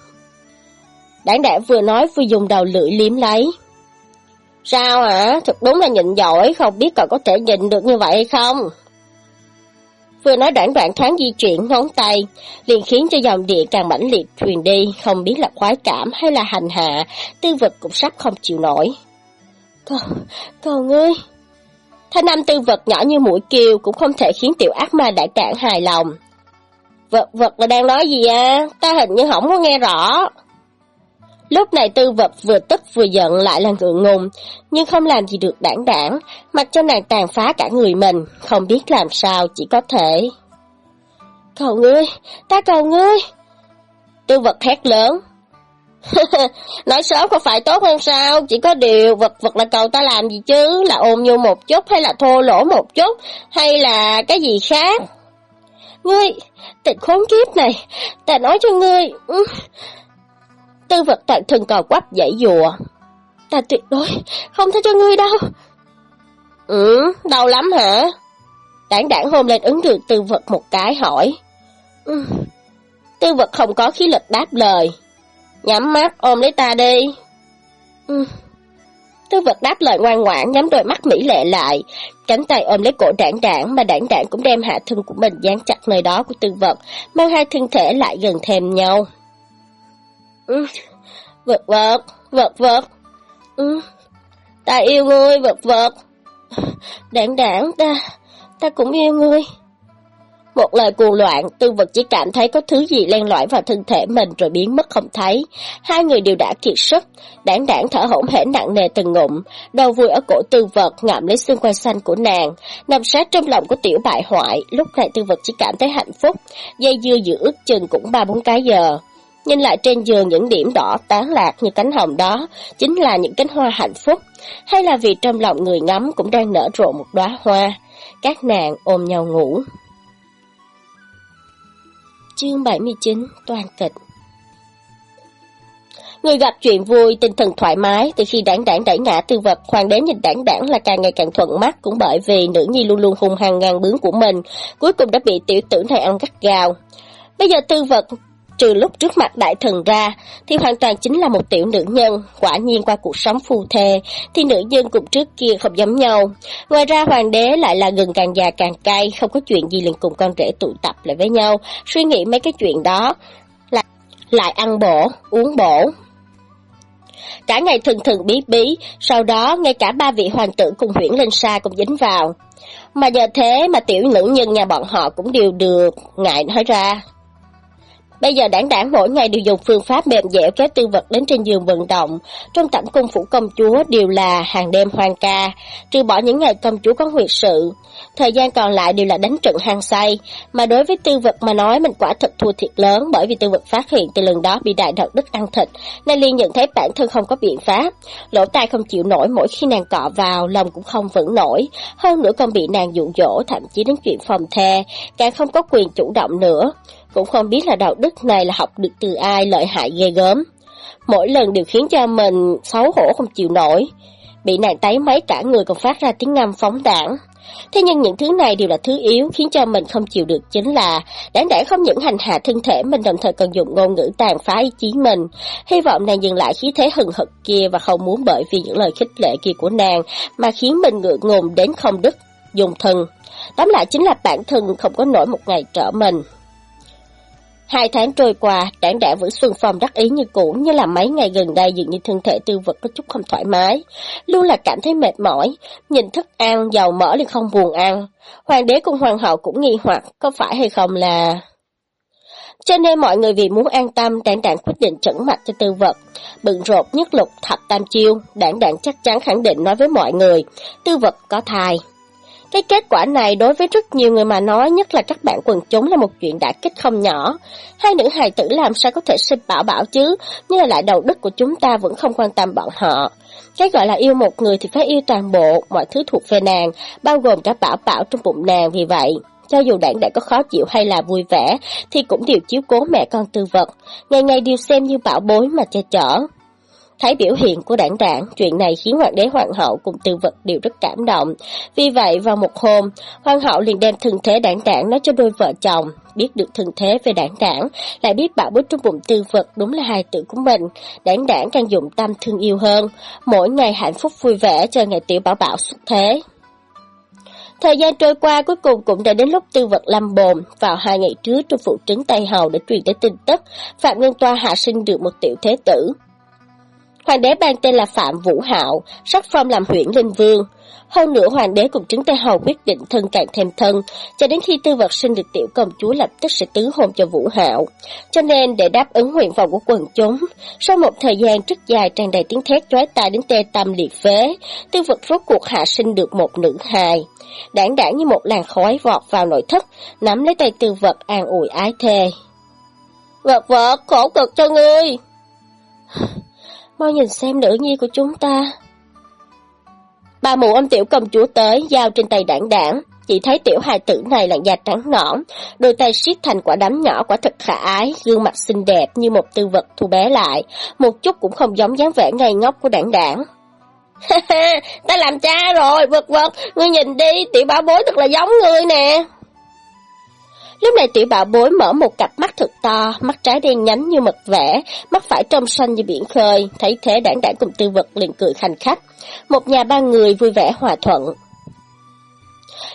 Đảng đảng vừa nói vừa dùng đầu lưỡi liếm lấy. Sao hả? Thật đúng là nhịn giỏi, không biết còn có thể nhịn được như vậy hay không? Vừa nói đoạn đoạn thoáng di chuyển ngón tay, liền khiến cho dòng điện càng mãnh liệt truyền đi, không biết là khoái cảm hay là hành hạ, tư vật cũng sắp không chịu nổi. Cầu, cầu ngươi. Thanh âm tư vật nhỏ như mũi kêu cũng không thể khiến tiểu ác ma đại cạn hài lòng. Vật vật là đang nói gì à? Ta hình như không có nghe rõ. Lúc này tư vật vừa tức vừa giận lại là ngượng ngùng, nhưng không làm gì được đảng đảng, mặc cho nàng tàn phá cả người mình, không biết làm sao chỉ có thể. Cầu ngươi, ta cầu ngươi. Tư vật hét lớn, Nói sớm không phải tốt hơn sao, chỉ có điều vật vật là cầu ta làm gì chứ, là ôm nhu một chút hay là thô lỗ một chút, hay là cái gì khác. Ngươi, tịch khốn kiếp này, ta nói cho ngươi. Ừ. Tư vật tận thần cò quắp dãy dùa. Ta tuyệt đối không tha cho ngươi đâu. Ừ, đau lắm hả? Đảng đảng hôn lên ứng được tư vật một cái hỏi. Ừ. Tư vật không có khí lực đáp lời, Nhắm mắt ôm lấy ta đi. Ừ. Tư vật đáp lời ngoan ngoãn nhắm đôi mắt mỹ lệ lại, cánh tay ôm lấy cổ đảng đảng mà đảng đảng cũng đem hạ thân của mình dán chặt nơi đó của tư vật, mang hai thân thể lại gần thèm nhau. Ừ. Vật vật, vật vật. Ừ. Ta yêu ngươi, vật vật. Đảng đảng, ta, ta cũng yêu ngươi. Một lời cuồng loạn, tư vật chỉ cảm thấy có thứ gì len lỏi vào thân thể mình rồi biến mất không thấy. Hai người đều đã kiệt sức, đảng đảng thở hổn hển nặng nề từng ngụm, đầu vui ở cổ tư vật ngậm lấy xương quai xanh của nàng, nằm sát trong lòng của tiểu bại hoại, lúc này tư vật chỉ cảm thấy hạnh phúc, dây dưa giữa ước chừng cũng ba bốn cái giờ. Nhìn lại trên giường những điểm đỏ tán lạc như cánh hồng đó, chính là những cánh hoa hạnh phúc, hay là vì trong lòng người ngắm cũng đang nở rộ một đóa hoa. Các nàng ôm nhau ngủ. Chương 79 Toàn kịch Người gặp chuyện vui, tinh thần thoải mái, từ khi đảng đảng đẩy ngã tư vật, hoàng đế nhìn đảng đảng là càng ngày càng thuận mắt, cũng bởi vì nữ nhi luôn luôn hung hăng ngang bướng của mình, cuối cùng đã bị tiểu tử này ăn gắt gao. Bây giờ tư vật trừ lúc trước mặt đại thần ra, thì hoàn toàn chính là một tiểu nữ nhân, quả nhiên qua cuộc sống phù thề, thì nữ nhân cùng trước kia không giống nhau. Ngoài ra hoàng đế lại là gần càng già càng cay, không có chuyện gì liền cùng con rể tụ tập lại với nhau, suy nghĩ mấy cái chuyện đó, lại, lại ăn bổ, uống bổ. Cả ngày thường thường bí bí, sau đó ngay cả ba vị hoàng tử cùng huyển lên xa cũng dính vào. Mà nhờ thế mà tiểu nữ nhân nhà bọn họ cũng đều được ngại nói ra. Bây giờ đảng đảng mỗi ngày đều dùng phương pháp mềm dẻo kéo tư vật đến trên giường vận động. Trong tẩm cung phủ công chúa đều là hàng đêm hoang ca, trừ bỏ những ngày công chúa có huyệt sự. Thời gian còn lại đều là đánh trận hang say, mà đối với tư vật mà nói mình quả thật thua thiệt lớn bởi vì tư vật phát hiện từ lần đó bị đại đạo đức ăn thịt, nên liền nhận thấy bản thân không có biện pháp. Lỗ tai không chịu nổi mỗi khi nàng cọ vào, lòng cũng không vững nổi, hơn nữa còn bị nàng dụ dỗ thậm chí đến chuyện phòng the, càng không có quyền chủ động nữa cũng không biết là đạo đức này là học được từ ai lợi hại ghê gớm. Mỗi lần đều khiến cho mình xấu hổ không chịu nổi. Bị nàng tấy mấy cả người còn phát ra tiếng ngâm phóng đảng. Thế nhưng những thứ này đều là thứ yếu khiến cho mình không chịu được chính là đáng lẽ không những hành hạ thân thể mình đồng thời còn dùng ngôn ngữ tàn phá ý chí mình. Hy vọng nàng dừng lại khí thế hừng hực kia và không muốn bởi vì những lời khích lệ kia của nàng mà khiến mình ngựa ngùng đến không đứt, dùng thân. Tóm lại chính là bản thân không có nổi một ngày trở mình. Hai tháng trôi qua, đảng đã vẫn xuân phong đắc ý như cũ, như là mấy ngày gần đây dường như thân thể tư vật có chút không thoải mái. Luôn là cảm thấy mệt mỏi, nhìn thức ăn, dầu mỡ liền không buồn ăn. Hoàng đế cùng hoàng hậu cũng nghi hoặc, có phải hay không là... Cho nên mọi người vì muốn an tâm, đảng đảng quyết định chẩn mặt cho tư vật. Bận rộn nhất lục thập tam chiêu, đảng đảng chắc chắn khẳng định nói với mọi người, tư vật có thai. Cái kết quả này đối với rất nhiều người mà nói, nhất là các bạn quần chúng là một chuyện đã kích không nhỏ. Hai nữ hài tử làm sao có thể sinh bảo bảo chứ, nhưng là lại đầu đức của chúng ta vẫn không quan tâm bọn họ. Cái gọi là yêu một người thì phải yêu toàn bộ, mọi thứ thuộc về nàng, bao gồm cả bảo bảo trong bụng nàng vì vậy. Cho dù đảng đã có khó chịu hay là vui vẻ, thì cũng đều chiếu cố mẹ con tư vật, ngày ngày đều xem như bảo bối mà che chở. Thấy biểu hiện của đảng đảng, chuyện này khiến hoàng đế hoàng hậu cùng tư vật đều rất cảm động. Vì vậy vào một hôm, hoàng hậu liền đem thân thế đảng đảng nói cho đôi vợ chồng, biết được thân thế về đảng đảng, lại biết bảo bối trong bụng tư vật đúng là hài tử của mình. Đảng đảng càng dụng tâm thương yêu hơn, mỗi ngày hạnh phúc vui vẻ chờ ngày tiểu bảo bảo xuất thế. Thời gian trôi qua cuối cùng cũng đã đến lúc tư vật lâm bồn. Vào hai ngày trước trong phụ trứng Tây Hầu đã truyền tới tin tức, Phạm Ngân Toa hạ sinh được một tiểu thế tử. Hoàng đế ban tên là Phạm Vũ Hạo, sắc phong làm huyện Linh Vương. Hơn nữa hoàng đế cùng trứng tay Hầu quyết định thân cạn thêm thân, cho đến khi tư vật sinh được tiểu công chúa lập tức sẽ tứ hôn cho Vũ Hạo. Cho nên để đáp ứng nguyện vọng của quần chúng, sau một thời gian rất dài tràn đầy tiếng thét chói tai đến tê tâm liệt phế, tư vật rốt cuộc hạ sinh được một nữ hài. Đảng đảng như một làn khói vọt vào nội thất, nắm lấy tay tư vật an ủi ái thề. Vật vật, khổ cực cho ngươi! Mau nhìn xem nữ nhi của chúng ta. Bà mụ ông tiểu công chúa tới, giao trên tay đảng đảng. Chỉ thấy tiểu hài tử này làn da trắng nõn, đôi tay siết thành quả đấm nhỏ quả thật khả ái, gương mặt xinh đẹp như một tư vật thu bé lại, một chút cũng không giống dáng vẻ ngây ngốc của đảng đảng. ta làm cha rồi, vật vật, ngươi nhìn đi, tiểu bảo bối thật là giống ngươi nè. Lúc này tiểu bảo bối mở một cặp mắt thật to, mắt trái đen nhánh như mật vẽ, mắt phải trong xanh như biển khơi, thấy thế đảng đảng cùng tư vật liền cười khanh khách. Một nhà ba người vui vẻ hòa thuận.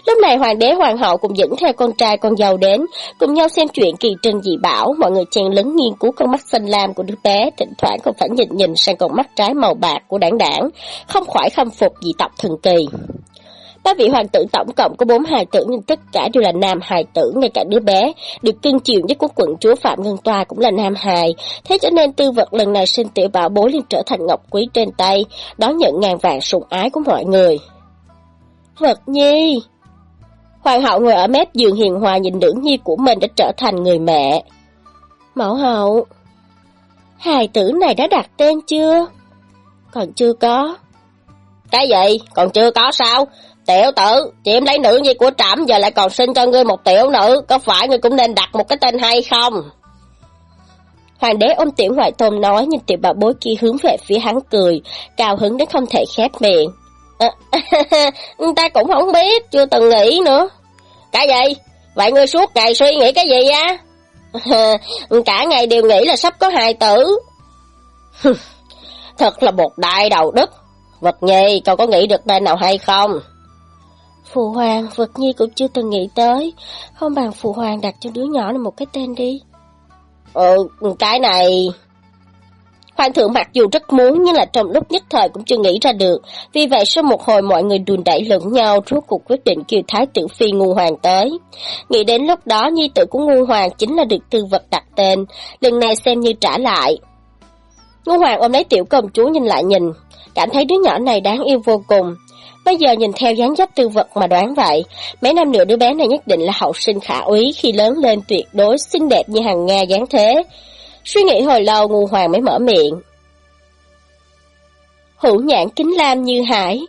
Lúc này hoàng đế hoàng hậu cùng dẫn theo con trai con dâu đến, cùng nhau xem chuyện kỳ trân dị bảo, mọi người chen lấn nghiên cứu con mắt xanh lam của đứa bé, thỉnh thoảng còn phải nhìn nhìn sang con mắt trái màu bạc của đảng đảng, không khỏi khâm phục dị tộc thần kỳ. Ba vị hoàng tử tổng cộng có bốn hài tử nhưng tất cả đều là nam hài tử, ngay cả đứa bé, được cưng chiều nhất của quận chúa Phạm Ngân Toa cũng là nam hài. Thế cho nên tư vật lần này sinh tiểu bảo bối liền trở thành ngọc quý trên tay, đón nhận ngàn vàng sủng ái của mọi người. Vật nhi! Hoàng hậu ngồi ở mép giường hiền hòa nhìn nữ nhi của mình đã trở thành người mẹ. Mẫu hậu! Hài tử này đã đặt tên chưa? Còn chưa có. Cái gì? Còn chưa có sao? Tiểu tử, chị lấy nữ nhi của trẫm giờ lại còn sinh cho ngươi một tiểu nữ, có phải ngươi cũng nên đặt một cái tên hay không? Hoàng đế ôm tiểu ngoại tôm nói nhưng tiểu bà bối kia hướng về phía hắn cười, cao hứng đến không thể khép miệng. À, ta cũng không biết, chưa từng nghĩ nữa. Cái gì? Vậy ngươi suốt ngày suy nghĩ cái gì á? Cả ngày đều nghĩ là sắp có hài tử. Thật là một đại đầu đức. Vật nhi, cậu có nghĩ được tên nào hay không? Phụ hoàng, vật nhi cũng chưa từng nghĩ tới. Không bằng phụ hoàng đặt cho đứa nhỏ này một cái tên đi. Ừ, cái này... Hoàng thượng mặc dù rất muốn nhưng là trong lúc nhất thời cũng chưa nghĩ ra được. Vì vậy sau một hồi mọi người đùn đẩy lẫn nhau rốt cuộc quyết định kêu Thái tử Phi Ngu Hoàng tới. Nghĩ đến lúc đó nhi tử của Ngu Hoàng chính là được tư vật đặt tên, lần này xem như trả lại. Ngu Hoàng ôm lấy tiểu công chúa nhìn lại nhìn, cảm thấy đứa nhỏ này đáng yêu vô cùng. Bây giờ nhìn theo dáng dấp tư vật mà đoán vậy, mấy năm nữa đứa bé này nhất định là hậu sinh khả úy khi lớn lên tuyệt đối xinh đẹp như hàng Nga dáng thế. Suy nghĩ hồi lâu ngu hoàng mới mở miệng. Hữu nhãn kính lam như hải,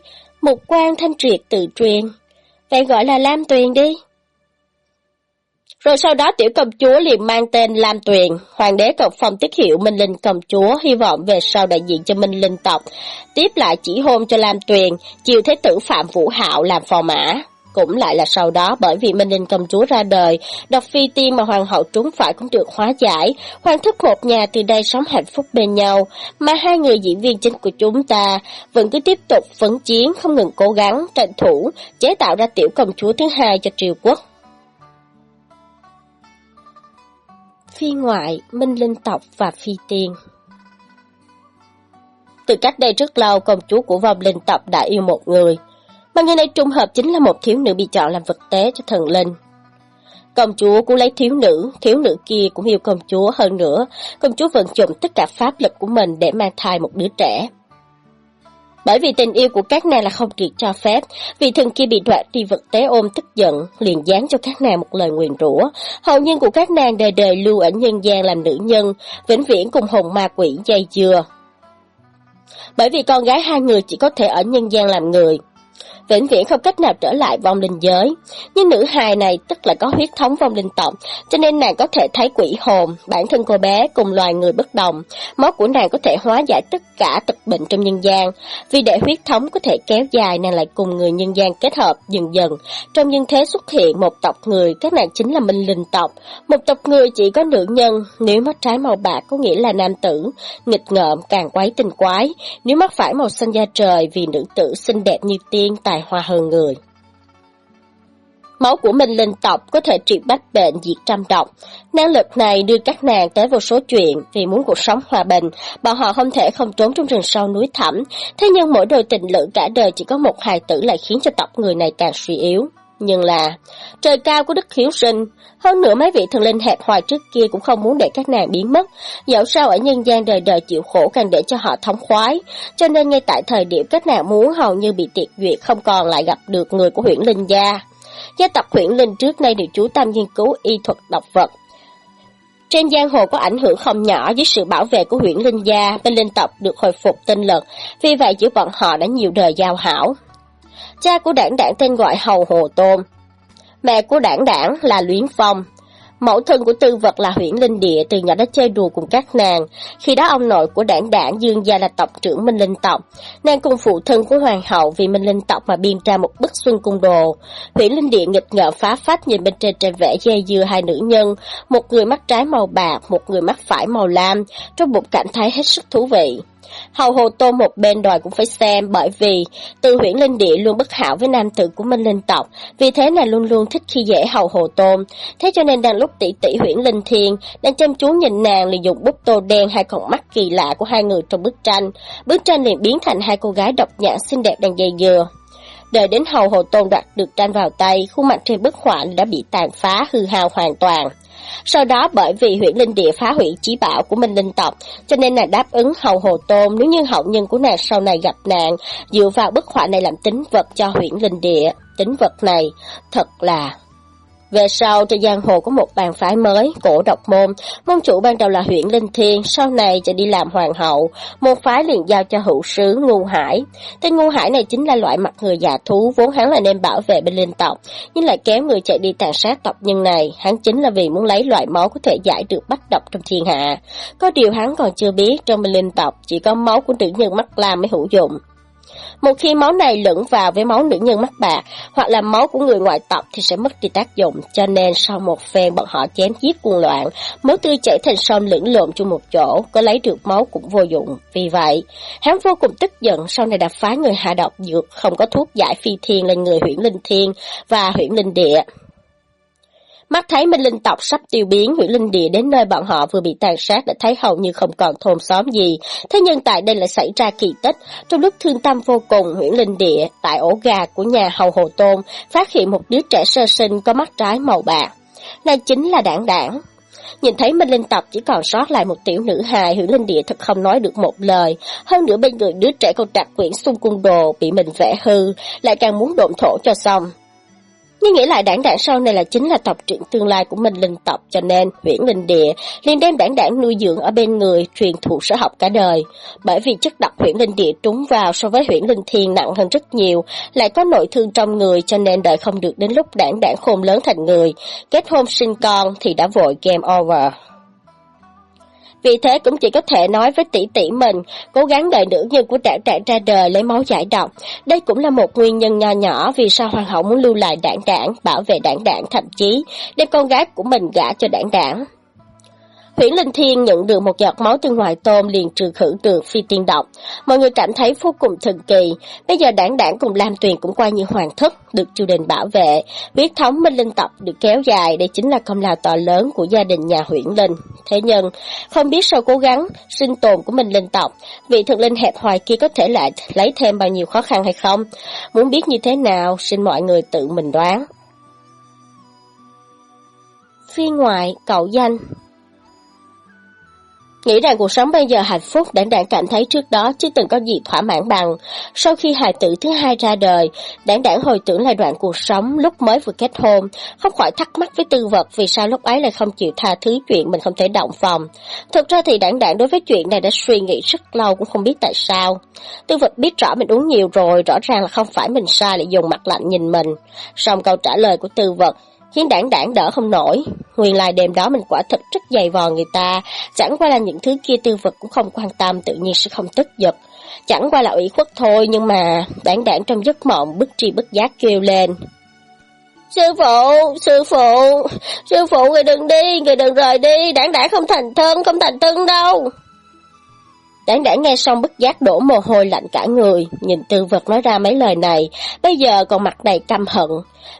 một quan thanh triệt tự truyền. Vậy gọi là Lam Tuyền đi. Rồi sau đó tiểu công chúa liền mang tên Lam Tuyền, hoàng đế cộng phong tiết hiệu Minh Linh công chúa, hy vọng về sau đại diện cho Minh Linh tộc. Tiếp lại chỉ hôn cho Lam Tuyền, chiều thế tử Phạm Vũ Hạo làm phò mã. Cũng lại là sau đó bởi vì Minh Linh công chúa ra đời, độc phi tiên mà hoàng hậu trúng phải cũng được hóa giải, hoàng thất một nhà từ đây sống hạnh phúc bên nhau, mà hai người diễn viên chính của chúng ta vẫn cứ tiếp tục phấn chiến không ngừng cố gắng, tranh thủ, chế tạo ra tiểu công chúa thứ hai cho triều quốc. Phi ngoại, minh linh tộc và phi tiên. Từ cách đây rất lâu, công chúa của vong linh tộc đã yêu một người, mà người này trùng hợp chính là một thiếu nữ bị chọn làm vật tế cho thần linh. Công chúa cũng lấy thiếu nữ, thiếu nữ kia cũng yêu công chúa hơn nữa, công chúa vận dụng tất cả pháp lực của mình để mang thai một đứa trẻ. Bởi vì tình yêu của các nàng là không được cho phép, vì thần kia bị đoạt đi vật tế ôm tức giận, liền dán cho các nàng một lời nguyền rủa. Hậu nhân của các nàng đời đời lưu ở nhân gian làm nữ nhân, vĩnh viễn cùng hồn ma quỷ dây dưa. Bởi vì con gái hai người chỉ có thể ở nhân gian làm người, vĩnh viễn không cách nào trở lại vong linh giới. Nhưng nữ hài này tức là có huyết thống vong linh tộc, cho nên nàng có thể thấy quỷ hồn, bản thân cô bé cùng loài người bất đồng. Máu của nàng có thể hóa giải tất cả tật bệnh trong nhân gian. Vì để huyết thống có thể kéo dài, nàng lại cùng người nhân gian kết hợp dần dần. Trong nhân thế xuất hiện một tộc người, các nàng chính là minh linh tộc. Một tộc người chỉ có nữ nhân, nếu mắt trái màu bạc có nghĩa là nam tử, nghịch ngợm càng quái tình quái. Nếu mắt phải màu xanh da trời vì nữ tử xinh đẹp như tiên tài hoa hơn người. Máu của minh linh tộc có thể trị bách bệnh diệt trăm độc. Năng lực này đưa các nàng tới vô số chuyện vì muốn cuộc sống hòa bình, bọn họ không thể không trốn trong rừng sâu núi thẳm. Thế nhưng mỗi đôi tình lữ cả đời chỉ có một hài tử lại khiến cho tộc người này càng suy yếu. Nhưng là, trời cao của đức hiếu sinh, hơn nữa mấy vị thần linh hẹp hoài trước kia cũng không muốn để các nàng biến mất, dẫu sao ở nhân gian đời đời chịu khổ càng để cho họ thống khoái, cho nên ngay tại thời điểm các nàng muốn hầu như bị tiệt duyệt không còn lại gặp được người của huyện linh gia. Gia tộc huyện linh trước nay được chú tâm nghiên cứu y thuật độc vật. Trên giang hồ có ảnh hưởng không nhỏ với sự bảo vệ của huyện linh gia, bên linh tộc được hồi phục tinh lực, vì vậy giữa bọn họ đã nhiều đời giao hảo. Cha của đảng đảng tên gọi Hầu Hồ Tôn. Mẹ của đảng đảng là Luyến Phong. Mẫu thân của tư vật là huyện linh địa từ nhỏ đã chơi đùa cùng các nàng. Khi đó ông nội của đảng đảng Dương Gia là tộc trưởng Minh Linh tộc. Nàng cùng phụ thân của hoàng hậu vì Minh Linh tộc mà biên ra một bức xuân cung đồ. Huyện linh địa nghịch ngợm phá phách nhìn bên trên trên vẽ dây dưa hai nữ nhân. Một người mắt trái màu bạc, một người mắt phải màu lam. Trong một cảnh thái hết sức thú vị. Hầu hồ Tô một bên đòi cũng phải xem bởi vì từ Huyễn linh địa luôn bất hảo với nam tử của minh linh tộc, vì thế là luôn luôn thích khi dễ hầu hồ Tô. Thế cho nên đang lúc tỷ tỷ Huyễn linh thiên đang chăm chú nhìn nàng liền dùng bút tô đen hai con mắt kỳ lạ của hai người trong bức tranh. Bức tranh liền biến thành hai cô gái độc nhãn xinh đẹp đang dây dừa. Đợi đến hầu hồ tôn đoạt được tranh vào tay, khuôn mặt trên bức họa đã bị tàn phá hư hao hoàn toàn. Sau đó bởi vì huyện linh địa phá hủy trí bảo của Minh Linh tộc, cho nên nàng đáp ứng hầu hồ tôn nếu như hậu nhân của nàng sau này gặp nạn, dựa vào bức họa này làm tính vật cho huyện linh địa. Tính vật này thật là về sau, trên giang hồ có một bàn phái mới, cổ độc môn. Môn chủ ban đầu là huyện Linh Thiên, sau này จะ đi làm hoàng hậu. Một phái liền giao cho hữu sứ Ngu Hải. Tên Ngu Hải này chính là loại mặt người già thú, vốn hắn là nên bảo vệ bên linh tộc, nhưng lại kéo người chạy đi tàn sát tộc nhân này. Hắn chính là vì muốn lấy loại máu có thể giải được bách độc trong thiên hạ. Có điều hắn còn chưa biết, trong bên linh tộc chỉ có máu của nữ nhân mắt la mới hữu dụng. Một khi máu này lẫn vào với máu nữ nhân mắt bạc, hoặc là máu của người ngoại tộc thì sẽ mất đi tác dụng, cho nên sau một phen bọn họ chém giết cuồng loạn, máu tươi chảy thành sông lẫn lộn chung một chỗ, có lấy được máu cũng vô dụng. Vì vậy, hắn vô cùng tức giận sau này đã phá người hạ độc dược không có thuốc giải phi thiên lên người huyện linh thiên và huyện linh địa. Mắt thấy Minh Linh tộc sắp tiêu biến, huyện Linh Địa đến nơi bọn họ vừa bị tàn sát đã thấy hầu như không còn thôn xóm gì. Thế nhưng tại đây lại xảy ra kỳ tích. Trong lúc thương tâm vô cùng, huyện Linh Địa, tại ổ gà của nhà hầu Hồ Tôn, phát hiện một đứa trẻ sơ sinh có mắt trái màu bạc. Này chính là đảng đảng. Nhìn thấy Minh Linh tộc chỉ còn sót lại một tiểu nữ hài, huyện Linh Địa thật không nói được một lời. Hơn nữa bên người đứa trẻ con trạc quyển xung cung đồ bị mình vẽ hư, lại càng muốn độn thổ cho xong. Nhưng nghĩ lại đảng đảng sau này là chính là tộc trưởng tương lai của mình Linh tộc cho nên huyễn Linh Địa liền đem đảng đảng nuôi dưỡng ở bên người truyền thụ sở học cả đời. Bởi vì chất độc huyễn Linh Địa trúng vào so với huyễn Linh Thiên nặng hơn rất nhiều, lại có nội thương trong người cho nên đợi không được đến lúc đảng đảng khôn lớn thành người. Kết hôn sinh con thì đã vội game over. Vì thế cũng chỉ có thể nói với tỷ tỷ mình, cố gắng đợi nữ nhân của đảng đảng ra đời lấy máu giải độc. Đây cũng là một nguyên nhân nho nhỏ vì sao hoàng hậu muốn lưu lại đảng đảng, bảo vệ đảng đảng thậm chí đem con gái của mình gả cho đảng đảng. Huyễn Linh Thiên nhận được một giọt máu từ ngoài tôm liền trừ khử được phi tiên độc. Mọi người cảm thấy vô cùng thần kỳ. Bây giờ đảng đảng cùng Lam Tuyền cũng qua như hoàng thất, được triều đình bảo vệ. Huyết thống Minh Linh tộc được kéo dài, đây chính là công lao to lớn của gia đình nhà Huyễn Linh. Thế nhưng, không biết sau cố gắng sinh tồn của Minh Linh tộc, vị thực linh hẹp hoài kia có thể lại lấy thêm bao nhiêu khó khăn hay không? Muốn biết như thế nào, xin mọi người tự mình đoán. Phi ngoại, cậu danh Nghĩ rằng cuộc sống bây giờ hạnh phúc đảng đảng cảm thấy trước đó chưa từng có gì thỏa mãn bằng. Sau khi hài tử thứ hai ra đời, đảng đảng hồi tưởng lại đoạn cuộc sống lúc mới vừa kết hôn, không khỏi thắc mắc với tư vật vì sao lúc ấy lại không chịu tha thứ chuyện mình không thể động phòng. Thực ra thì đảng đảng đối với chuyện này đã suy nghĩ rất lâu cũng không biết tại sao. Tư vật biết rõ mình uống nhiều rồi, rõ ràng là không phải mình sai lại dùng mặt lạnh nhìn mình. Xong câu trả lời của tư vật khiến đảng đảng đỡ không nổi. Nguyên lai đêm đó mình quả thật rất dày vò người ta, chẳng qua là những thứ kia tư vật cũng không quan tâm tự nhiên sẽ không tức giật. Chẳng qua là ủy khuất thôi nhưng mà đảng đảng trong giấc mộng bức tri bức giác kêu lên. Sư phụ, sư phụ, sư phụ người đừng đi, người đừng rời đi, đảng đảng không thành thân, không thành thân đâu. Đảng đảng nghe xong bất giác đổ mồ hôi lạnh cả người, nhìn tư vật nói ra mấy lời này, bây giờ còn mặt đầy căm hận.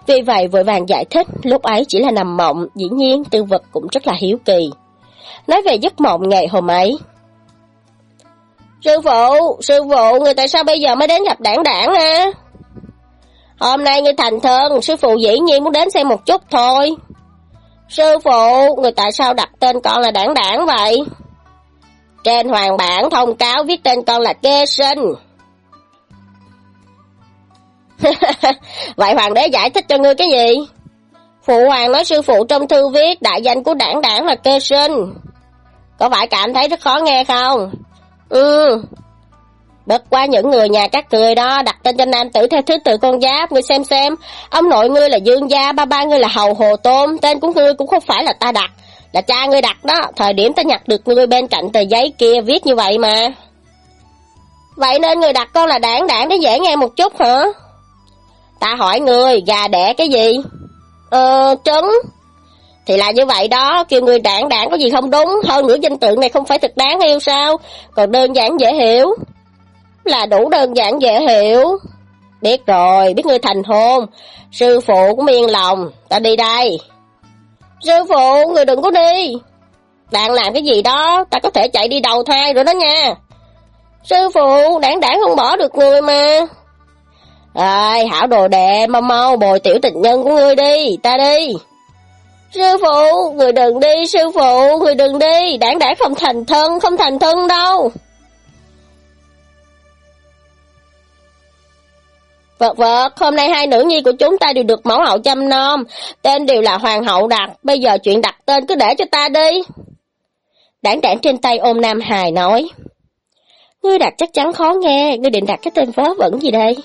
Vì vậy vội vàng giải thích, lúc ấy chỉ là nằm mộng, dĩ nhiên tư vật cũng rất là hiếu kỳ. Nói về giấc mộng ngày hôm ấy. Sư phụ, sư phụ, người tại sao bây giờ mới đến gặp đảng đảng ha? Hôm nay người thành thân, sư phụ dĩ nhiên muốn đến xem một chút thôi. Sư phụ, người tại sao đặt tên con là đảng đảng vậy? Trên hoàng bản thông cáo viết tên con là Kê Sinh. Vậy hoàng đế giải thích cho ngươi cái gì? Phụ hoàng nói sư phụ trong thư viết đại danh của đảng đảng là Kê Sinh. Có phải cảm thấy rất khó nghe không? Ừ. Bất qua những người nhà các cười đó đặt tên cho nam tử theo thứ tự con giáp, ngươi xem xem. Ông nội ngươi là Dương Gia, ba ba ngươi là Hầu Hồ Tôn, tên của ngươi cũng không phải là ta đặt. Là cha ngươi đặt đó, thời điểm ta nhặt được ngươi bên cạnh tờ giấy kia viết như vậy mà. Vậy nên người đặt con là đảng đảng để dễ nghe một chút hả? Ta hỏi người, gà đẻ cái gì? Ờ, trứng. Thì là như vậy đó, kêu người đảng đảng có gì không đúng, hơn nữa danh tượng này không phải thật đáng yêu sao, còn đơn giản dễ hiểu. Là đủ đơn giản dễ hiểu. Biết rồi, biết ngươi thành hôn, sư phụ cũng yên lòng, ta đi đây. Sư phụ, người đừng có đi. Đang làm cái gì đó, ta có thể chạy đi đầu thai rồi đó nha. Sư phụ, đảng đảng không bỏ được người mà. Rồi, hảo đồ đệ, mau mau bồi tiểu tình nhân của ngươi đi, ta đi. Sư phụ, người đừng đi, sư phụ, người đừng đi, đảng đảng không thành thân, không thành thân đâu. Vật vật, hôm nay hai nữ nhi của chúng ta đều được mẫu hậu chăm nom, tên đều là hoàng hậu đặt, bây giờ chuyện đặt tên cứ để cho ta đi. Đảng đảng trên tay ôm Nam Hài nói, Ngươi đặt chắc chắn khó nghe, ngươi định đặt cái tên vớ vẩn gì đây?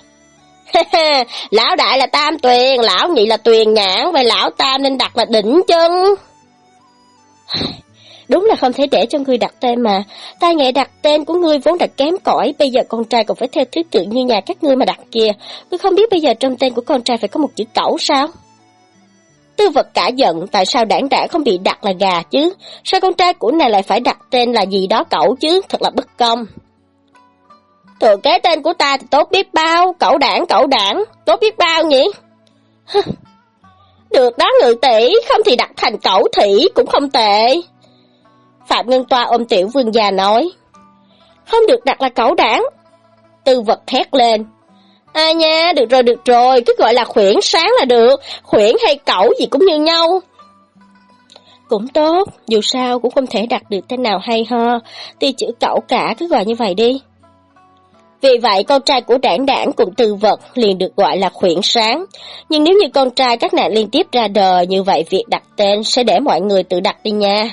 lão đại là tam tuyền, lão nhị là tuyền nhãn, vậy lão tam nên đặt là đỉnh chân. Đúng là không thể để cho người đặt tên mà. Ta nghệ đặt tên của ngươi vốn đã kém cỏi, bây giờ con trai còn phải theo thứ tự như nhà các ngươi mà đặt kia. Ngươi không biết bây giờ trong tên của con trai phải có một chữ cẩu sao? Tư vật cả giận, tại sao đảng đảng không bị đặt là gà chứ? Sao con trai của này lại phải đặt tên là gì đó cẩu chứ? Thật là bất công. Thừa kế tên của ta thì tốt biết bao, cẩu đảng, cẩu đảng, tốt biết bao nhỉ? Được đó ngự tỷ, không thì đặt thành cẩu thủy cũng không tệ. Phạm Ngân Toa ôm tiểu vương già nói. Không được đặt là cẩu đảng. Tư vật thét lên. À nha, được rồi, được rồi, cứ gọi là khuyển sáng là được, khuyển hay cẩu gì cũng như nhau. Cũng tốt, dù sao cũng không thể đặt được tên nào hay ho, tuy chữ cẩu cả cứ gọi như vậy đi. Vì vậy con trai của đảng đảng cùng tư vật liền được gọi là khuyển sáng. Nhưng nếu như con trai các nạn liên tiếp ra đời như vậy việc đặt tên sẽ để mọi người tự đặt đi nha.